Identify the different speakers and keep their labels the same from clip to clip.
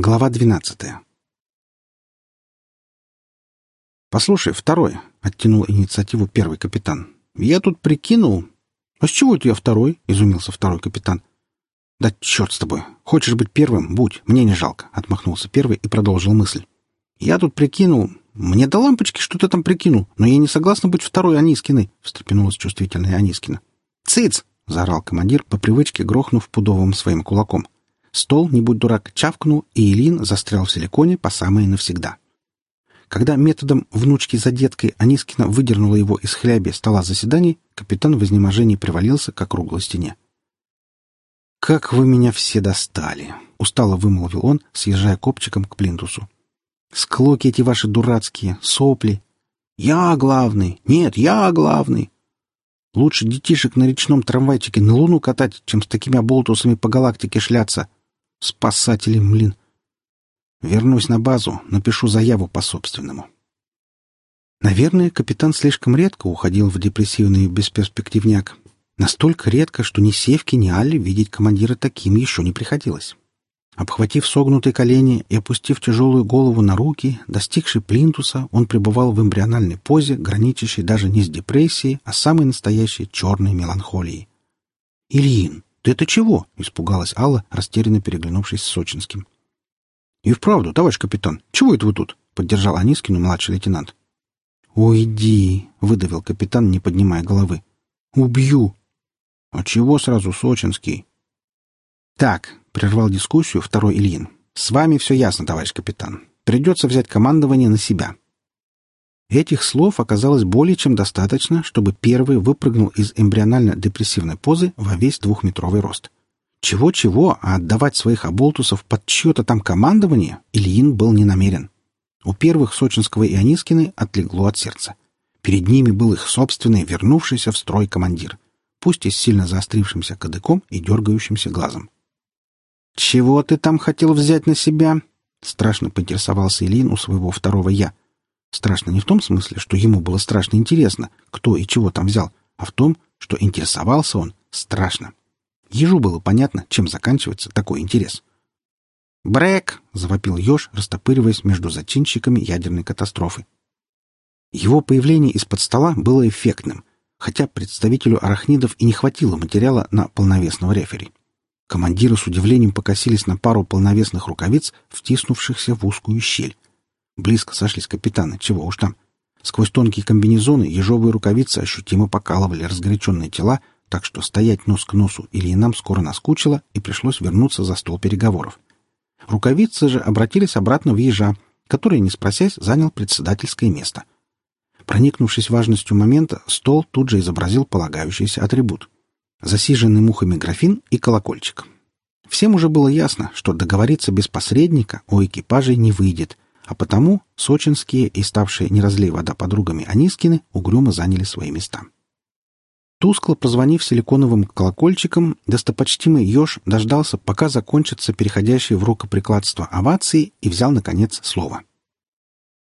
Speaker 1: Глава двенадцатая. «Послушай, второй», — оттянул инициативу первый капитан. «Я тут прикинул...» «А с чего это я второй?» — изумился второй капитан. «Да черт с тобой! Хочешь быть первым? Будь, мне не жалко», — отмахнулся первый и продолжил мысль. «Я тут прикинул... Мне до лампочки что ты там прикинул, но я не согласна быть второй Анискиной», — встрепенулась чувствительная Анискина. «Цыц!» — заорал командир, по привычке грохнув пудовым своим кулаком. Стол, не будь дурак, чавкнул, и Илин застрял в силиконе по самое навсегда. Когда методом внучки за деткой Анискина выдернула его из хляби стола заседаний, капитан в изнеможении привалился к округлой стене. «Как вы меня все достали!» — устало вымолвил он, съезжая копчиком к плинтусу. «Склоки эти ваши дурацкие, сопли! Я главный! Нет, я главный! Лучше детишек на речном трамвайчике на Луну катать, чем с такими оболтусами по галактике шляться!» Спасатели, млин. Вернусь на базу, напишу заяву по собственному. Наверное, капитан слишком редко уходил в депрессивный бесперспективняк. Настолько редко, что ни Севке, ни Алле видеть командира таким еще не приходилось. Обхватив согнутые колени и опустив тяжелую голову на руки, достигший плинтуса, он пребывал в эмбриональной позе, граничащей даже не с депрессией, а самой настоящей черной меланхолией. «Ильин, «Ты это чего?» — испугалась Алла, растерянно переглянувшись с Сочинским. «И вправду, товарищ капитан, чего это вы тут?» — поддержал Анискину младший лейтенант. «Уйди!» — выдавил капитан, не поднимая головы. «Убью!» «А чего сразу Сочинский?» «Так», — прервал дискуссию второй Ильин. «С вами все ясно, товарищ капитан. Придется взять командование на себя. Этих слов оказалось более чем достаточно, чтобы первый выпрыгнул из эмбрионально-депрессивной позы во весь двухметровый рост. Чего-чего, а отдавать своих оболтусов под чье-то там командование Ильин был не намерен. У первых Сочинского и Анискины отлегло от сердца. Перед ними был их собственный, вернувшийся в строй командир, пусть и с сильно заострившимся кадыком и дергающимся глазом. «Чего ты там хотел взять на себя?» — страшно поинтересовался Ильин у своего второго «я», Страшно не в том смысле, что ему было страшно интересно, кто и чего там взял, а в том, что интересовался он страшно. Ежу было понятно, чем заканчивается такой интерес. «Брэк!» — завопил еж, растопыриваясь между зачинщиками ядерной катастрофы. Его появление из-под стола было эффектным, хотя представителю арахнидов и не хватило материала на полновесного рефери. Командиры с удивлением покосились на пару полновесных рукавиц, втиснувшихся в узкую щель. Близко сошлись капитаны, чего уж там. Сквозь тонкие комбинезоны ежовые рукавицы ощутимо покалывали разгоряченные тела, так что стоять нос к носу или нам скоро наскучило, и пришлось вернуться за стол переговоров. Рукавицы же обратились обратно в ежа, который, не спросясь, занял председательское место. Проникнувшись важностью момента, стол тут же изобразил полагающийся атрибут. Засиженный мухами графин и колокольчик. Всем уже было ясно, что договориться без посредника у экипажей не выйдет — а потому сочинские и ставшие не разлей вода подругами Анискины угрюмо заняли свои места. Тускло позвонив силиконовым колокольчиком, достопочтимый еж дождался, пока закончатся переходящие в рукоприкладство овации и взял, наконец, слово.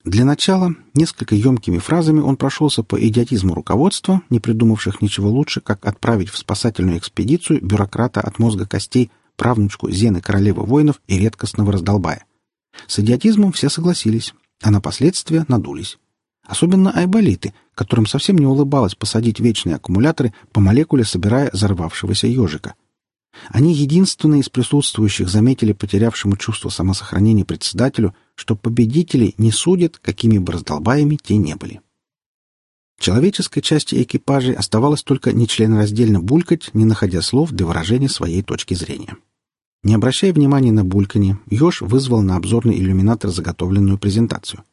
Speaker 1: Для начала несколько емкими фразами он прошелся по идиотизму руководства, не придумавших ничего лучше, как отправить в спасательную экспедицию бюрократа от мозга костей, правнучку Зены королевы воинов и редкостного раздолбая. С идиотизмом все согласились, а на последствия надулись. Особенно айболиты, которым совсем не улыбалось посадить вечные аккумуляторы по молекуле, собирая взорвавшегося ежика. Они единственные из присутствующих заметили потерявшему чувство самосохранения председателю, что победителей не судят, какими бы раздолбаями те не были. Человеческой части экипажей оставалось только нечленораздельно булькать, не находя слов для выражения своей точки зрения. Не обращая внимания на бульканье, Ёж вызвал на обзорный иллюминатор заготовленную презентацию.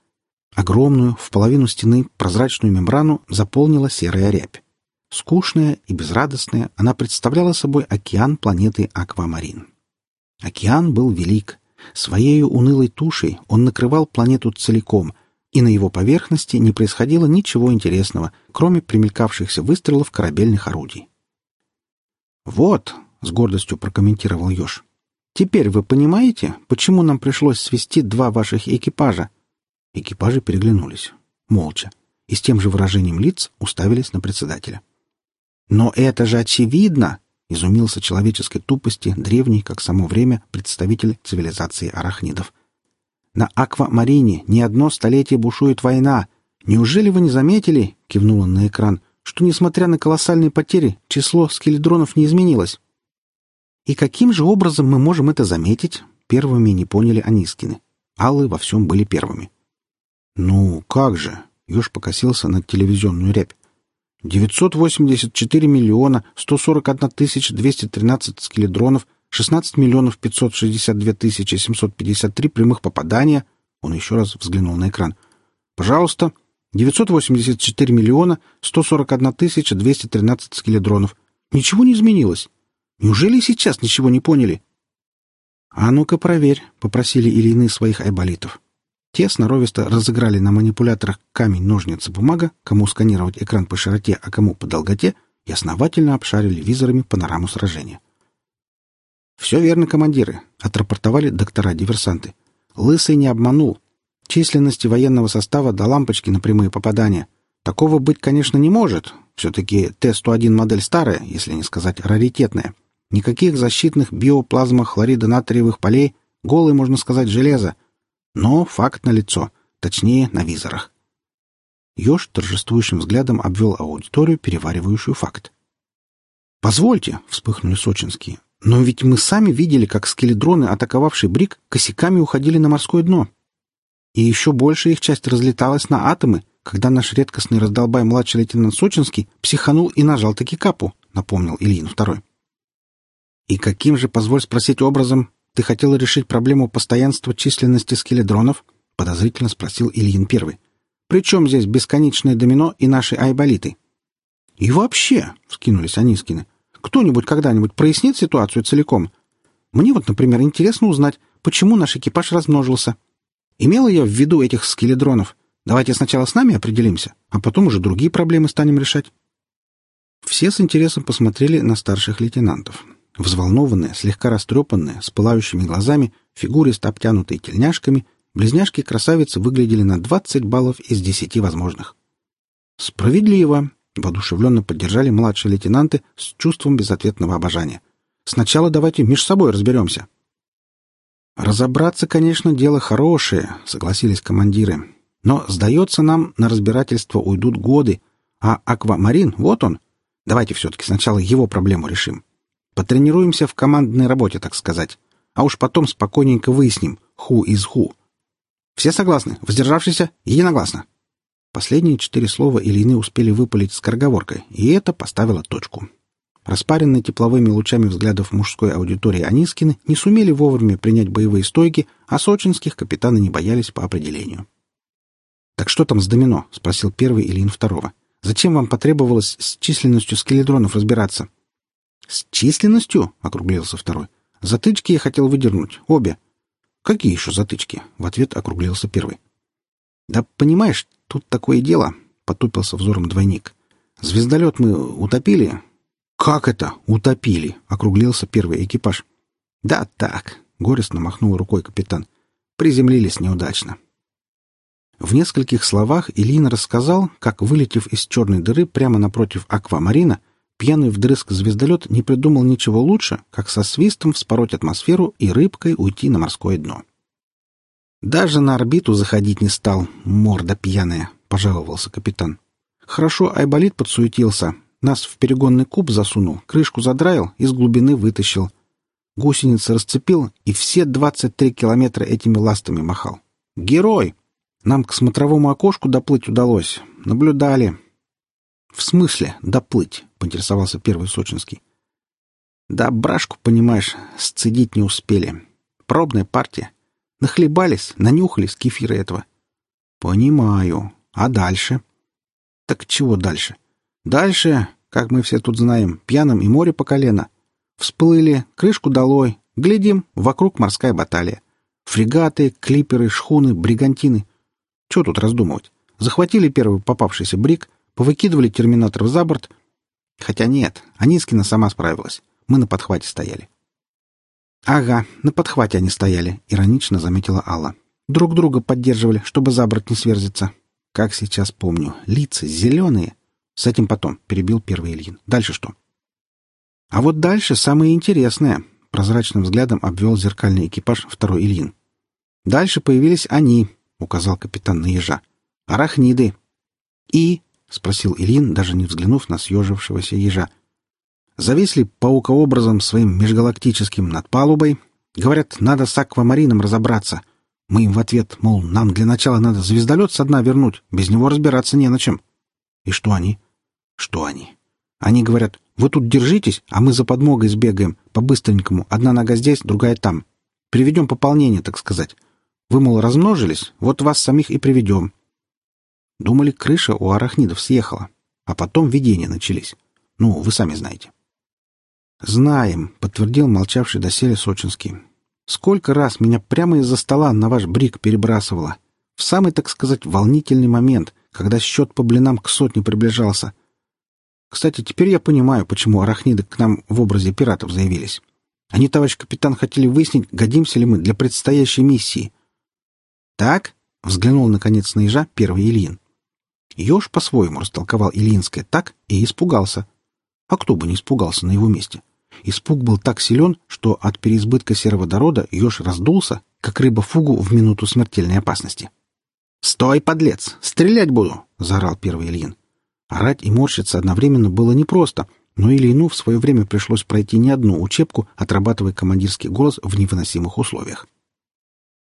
Speaker 1: Огромную, в половину стены, прозрачную мембрану заполнила серая рябь. Скучная и безрадостная, она представляла собой океан планеты Аквамарин. Океан был велик. Своей унылой тушей он накрывал планету целиком, и на его поверхности не происходило ничего интересного, кроме примелькавшихся выстрелов корабельных орудий. «Вот», — с гордостью прокомментировал Ёж, Теперь вы понимаете, почему нам пришлось свести два ваших экипажа?» Экипажи переглянулись. Молча. И с тем же выражением лиц уставились на председателя. «Но это же очевидно!» изумился человеческой тупости древний, как само время, представитель цивилизации арахнидов. «На Аквамарине не одно столетие бушует война. Неужели вы не заметили, — кивнул он на экран, — что, несмотря на колоссальные потери, число скеледронов не изменилось?» «И каким же образом мы можем это заметить?» Первыми не поняли Анискины. Аллы во всем были первыми. «Ну, как же?» — Ёж покосился на телевизионную рябь. 984 миллиона 141 тысяча 213 скеледронов, 16 миллионов 562 тысячи 753 прямых попадания. Он еще раз взглянул на экран. Пожалуйста, 984 миллиона 141 тысяча 213 скеледронов. Ничего не изменилось. Неужели сейчас ничего не поняли? — А ну-ка проверь, — попросили Ильины своих айболитов. Те сноровисто разыграли на манипуляторах камень, ножницы, бумага, кому сканировать экран по широте, а кому по долготе, и основательно обшарили визорами панораму сражения. «Все верно, командиры», — отрапортовали доктора-диверсанты. «Лысый не обманул. Численности военного состава до лампочки на прямые попадания. Такого быть, конечно, не может. Все-таки Т-101 модель старая, если не сказать раритетная. Никаких защитных биоплазма хлорида натриевых полей, голый, можно сказать, железо. Но факт налицо, точнее, на визорах. Ёж торжествующим взглядом обвел аудиторию, переваривающую факт. «Позвольте», — вспыхнули сочинские, «но ведь мы сами видели, как скеледроны, атаковавшие Брик, косяками уходили на морское дно. И еще больше их часть разлеталась на атомы, когда наш редкостный раздолбай младший лейтенант Сочинский психанул и нажал таки капу», — напомнил Ильин второй. «И каким же, позволь спросить образом, ты хотел решить проблему постоянства численности скеледронов? Подозрительно спросил Ильин первый. Причем здесь бесконечное домино и наши айболиты? И вообще, вскинулись Анискины, кто-нибудь когда-нибудь прояснит ситуацию целиком? Мне вот, например, интересно узнать, почему наш экипаж размножился. Имела я в виду этих скеледронов. Давайте сначала с нами определимся, а потом уже другие проблемы станем решать. Все с интересом посмотрели на старших лейтенантов. Взволнованные, слегка растрепанные, с пылающими глазами, фигуристо обтянутые тельняшками, близняшки-красавицы выглядели на 20 баллов из 10 возможных. «Справедливо!» — воодушевленно поддержали младшие лейтенанты с чувством безответного обожания. «Сначала давайте между собой разберемся». «Разобраться, конечно, дело хорошее», — согласились командиры. «Но, сдается нам, на разбирательство уйдут годы, а Аквамарин, вот он. Давайте все-таки сначала его проблему решим». Потренируемся в командной работе, так сказать. А уж потом спокойненько выясним, ху из ху. Все согласны? Воздержавшиеся? Единогласно. Последние четыре слова Ильины успели выпалить скороговоркой, и это поставило точку. Распаренные тепловыми лучами взглядов мужской аудитории Анискины не сумели вовремя принять боевые стойки, а сочинских капитаны не боялись по определению. «Так что там с домино?» — спросил первый Ильин второго. «Зачем вам потребовалось с численностью скеледронов разбираться?» «С численностью?» — округлился второй. «Затычки я хотел выдернуть. Обе». «Какие еще затычки?» — в ответ округлился первый. «Да понимаешь, тут такое дело», — потупился взором двойник. «Звездолет мы утопили». «Как это? Утопили?» — округлился первый экипаж. «Да так», — горестно махнул рукой капитан. «Приземлились неудачно». В нескольких словах Ильин рассказал, как, вылетев из черной дыры прямо напротив аквамарина, Пьяный вдрызг звездолет не придумал ничего лучше, как со свистом вспороть атмосферу и рыбкой уйти на морское дно. «Даже на орбиту заходить не стал, морда пьяная», — пожаловался капитан. «Хорошо Айболит подсуетился, нас в перегонный куб засунул, крышку задраил, из глубины вытащил. Гусеницы расцепил и все двадцать три километра этими ластами махал. Герой! Нам к смотровому окошку доплыть удалось. Наблюдали. В смысле доплыть? Поинтересовался первый сочинский. Да брашку, понимаешь, сцедить не успели. Пробная партия. Нахлебались, нанюхались кефира этого. Понимаю. А дальше? Так чего дальше? Дальше, как мы все тут знаем, пьяным и море по колено. Всплыли, крышку долой. Глядим, вокруг морская баталия. Фрегаты, клиперы, шхуны, бригантины. Чего тут раздумывать? Захватили первый попавшийся брик, повыкидывали терминаторов за борт — Хотя нет, Анискина сама справилась. Мы на подхвате стояли. «Ага, на подхвате они стояли», — иронично заметила Алла. «Друг друга поддерживали, чтобы за борт не сверзиться. Как сейчас помню, лица зеленые. С этим потом», — перебил первый Ильин. «Дальше что?» А вот дальше самое интересное. Прозрачным взглядом обвел зеркальный экипаж второй Ильин. Дальше появились они, указал капитан на ежа. Арахниды. И, спросил Ильин, даже не взглянув на съежившегося ежа. Зависли паукообразом своим межгалактическим над палубой. Говорят, надо с аквамарином разобраться. Мы им в ответ, мол, нам для начала надо звездолет со дна вернуть, без него разбираться не на чем. И что они? Что они? Они говорят, вы тут держитесь, а мы за подмогой сбегаем, по-быстренькому, одна нога здесь, другая там. Приведем пополнение, так сказать. Вы, мол, размножились, вот вас самих и приведем. Думали, крыша у арахнидов съехала, а потом видения начались. Ну, вы сами знаете. «Знаем», — подтвердил молчавший доселе Сочинский. «Сколько раз меня прямо из-за стола на ваш брик перебрасывало. В самый, так сказать, волнительный момент, когда счет по блинам к сотне приближался. Кстати, теперь я понимаю, почему арахниды к нам в образе пиратов заявились. Они, товарищ капитан, хотели выяснить, годимся ли мы для предстоящей миссии. «Так?» — взглянул, наконец, на ежа первый Ильин. Еж по-своему растолковал Ильинское так и испугался. А кто бы не испугался на его месте? Испуг был так силен, что от переизбытка сероводорода еж раздулся, как рыба фугу в минуту смертельной опасности. «Стой, подлец! Стрелять буду!» — заорал первый Ильин. Орать и морщиться одновременно было непросто, но Ильину в свое время пришлось пройти не одну учебку, отрабатывая командирский голос в невыносимых условиях.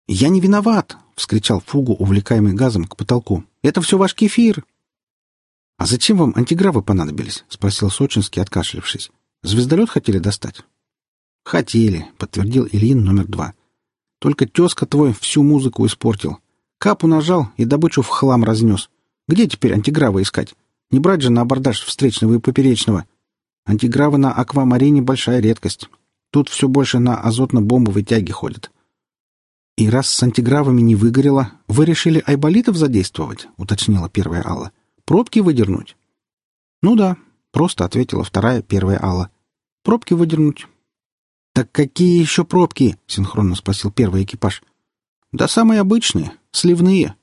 Speaker 1: «Я не виноват!» — вскричал Фугу, увлекаемый газом к потолку. «Это все ваш кефир!» «А зачем вам антигравы понадобились?» — спросил Сочинский, откашлившись. «Звездолет хотели достать?» «Хотели», — подтвердил Ильин номер два. «Только тезка твой всю музыку испортил. Капу нажал и добычу в хлам разнес. Где теперь антигравы искать? Не брать же на абордаж встречного и поперечного. Антигравы на аквамарине — большая редкость. Тут все больше на азотно-бомбовой тяге ходят. «И раз с антигравами не выгорело, вы решили айболитов задействовать?» — уточнила первая Алла. «Пробки выдернуть?» «Ну да», — просто ответила вторая, первая Алла. «Пробки выдернуть». «Так какие еще пробки?» — синхронно спросил первый экипаж. «Да самые обычные, сливные.